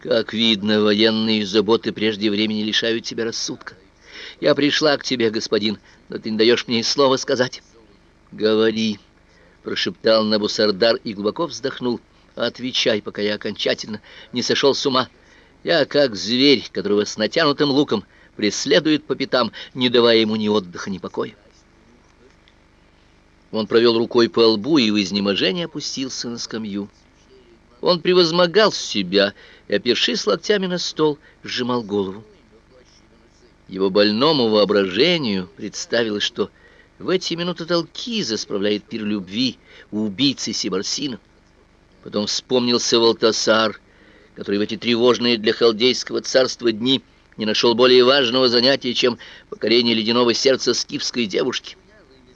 Как видно, военные заботы прежде времени лишают тебя рассудка. Я пришла к тебе, господин, но ты не даешь мне и слова сказать. Говори, прошептал Набусардар и глубоко вздохнул. Отвечай, пока я окончательно не сошел с ума. Я как зверь, которого с натянутым луком преследует по пятам, не давая ему ни отдыха, ни покоя. Он провел рукой по лбу и в изнеможении опустился на скамью. Он превозмогал себя и, опершись локтями на стол, сжимал голову. Его больному воображению представилось, что в эти минуты Талкиза справляет пир любви у убийцы Сибарсина. Потом вспомнился Валтасар, который в эти тревожные для халдейского царства дни не нашел более важного занятия, чем покорение ледяного сердца скифской девушки.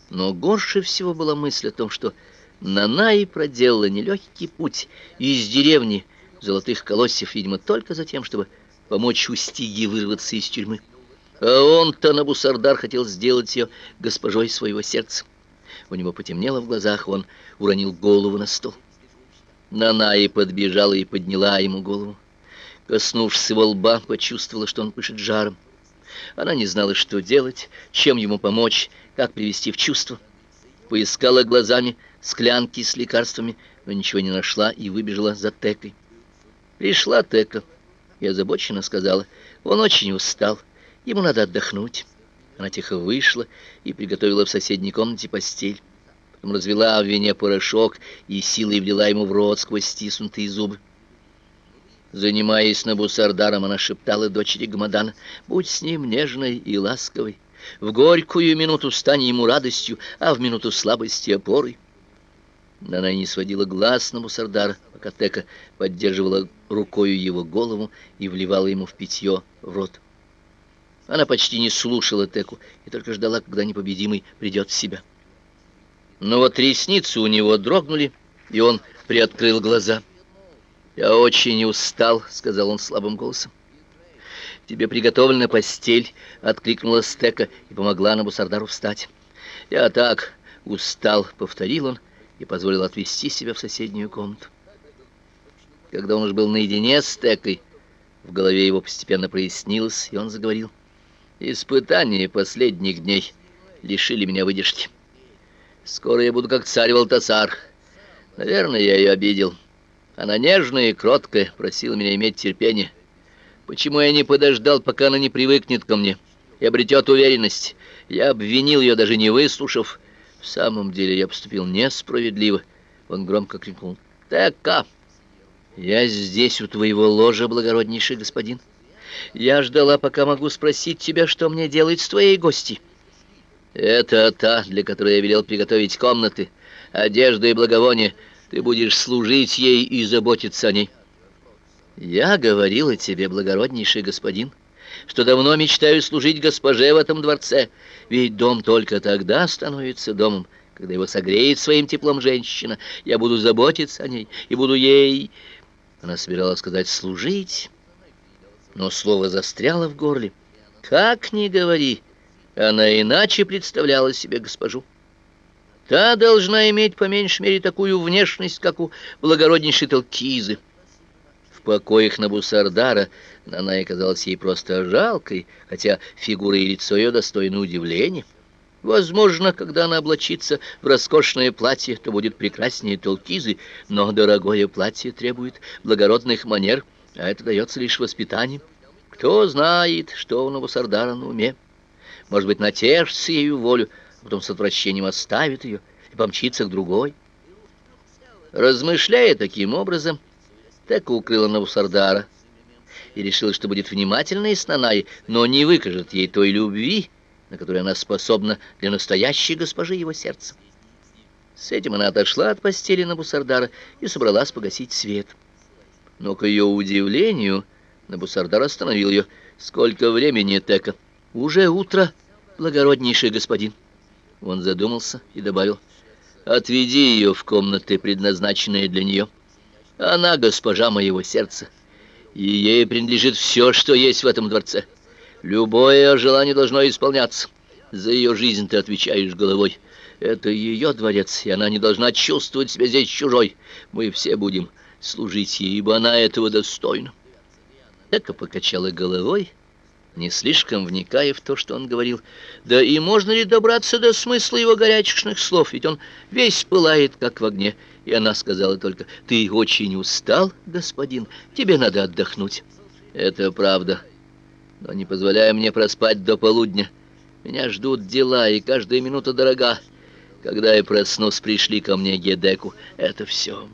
Но горше всего была мысль о том, что Нанаи проделала нелегкий путь из деревни Золотых Колоссев, видимо, только за тем, чтобы помочь Устиге вырваться из тюрьмы. А он-то, Набусардар, хотел сделать ее госпожой своего сердца. У него потемнело в глазах, он уронил голову на стол. Нанаи подбежала и подняла ему голову. Коснувшись его лба, почувствовала, что он пышет жаром. Она не знала, что делать, чем ему помочь, как привести в чувство. Поискала глазами склянки с лекарствами, но ничего не нашла и выбежала за Текой. Пришла Тека и озабоченно сказала, он очень устал, ему надо отдохнуть. Она тихо вышла и приготовила в соседней комнате постель. Потом развела в вине порошок и силой влила ему в рот сквозь стиснутые зубы. Занимаясь Набусардаром, она шептала дочери Гамадана, «Будь с ним нежной и ласковой, в горькую минуту стань ему радостью, а в минуту слабости опорой». Она не сводила глаз на Мусардара, пока Тека поддерживала рукою его голову и вливала ему в питье в рот. Она почти не слушала Теку и только ждала, когда непобедимый придет в себя. Но вот ресницы у него дрогнули, и он приоткрыл глаза. «Я очень устал», — сказал он слабым голосом. «Тебе приготовлена постель», — откликнулась Стека и помогла Набусардару встать. «Я так устал», — повторил он, — и позволил отвести себя в соседнюю комнату. Когда он уж был наедине с Текой, в голове его постепенно прояснилось, и он заговорил. «Испытания последних дней лишили меня выдержки. Скоро я буду как царь Валтасар. Наверное, я ее обидел. Она нежная и кроткая, просила меня иметь терпение. Почему я не подождал, пока она не привыкнет ко мне и обретет уверенность? Я обвинил ее, даже не выслушав, в самом деле я поступил несправедливо. Он громко крикнул. «Тека! Я здесь, у твоего ложа, благороднейший господин. Я ждала, пока могу спросить тебя, что мне делать с твоей гостьей. Это та, для которой я велел приготовить комнаты, одежду и благовония. Ты будешь служить ей и заботиться о ней. Я говорила тебе, благороднейший господин, — что давно мечтаю служить госпоже в этом дворце, ведь дом только тогда становится домом, когда его согреет своим теплом женщина. Я буду заботиться о ней и буду ей...» Она собиралась сказать «служить», но слово застряло в горле. «Как ни говори!» Она иначе представляла себе госпожу. Та должна иметь по меньшей мере такую внешность, как у благороднейшей Талкизы покоях Набусардара Нанай казалась ей просто жалкой, хотя фигура и лицо ее достойны удивления. Возможно, когда она облачится в роскошное платье, то будет прекраснее Толкизы, но дорогое платье требует благородных манер, а это дается лишь воспитанием. Кто знает, что у Набусардара на уме. Может быть, натешится ею волю, а потом с отвращением оставит ее и помчится к другой. Размышляя таким образом, так укрыла Навусардара и решила, что будет внимательной с Наной, но не выкажет ей той любви, на которую она способна для настоящей госпожи его сердца. С этим она отошла от постели Набусардара и собралась погасить свет. Но, к ее удивлению, Набусардар остановил ее. «Сколько времени, Тека?» «Уже утро, благороднейший господин». Он задумался и добавил. «Отведи ее в комнаты, предназначенные для нее». Она госпожа моего сердца, и ей принадлежит все, что есть в этом дворце. Любое желание должно исполняться. За ее жизнь ты отвечаешь головой. Это ее дворец, и она не должна чувствовать себя здесь чужой. Мы все будем служить ей, ибо она этого достойна. Эка покачала головой, не слишком вникая в то, что он говорил. Да и можно ли добраться до смысла его горячечных слов, ведь он весь пылает, как в огне. И она сказала только, «Ты очень устал, господин, тебе надо отдохнуть». «Это правда, но не позволяй мне проспать до полудня. Меня ждут дела, и каждая минута дорога. Когда я проснусь, пришли ко мне Гедеку. Это все».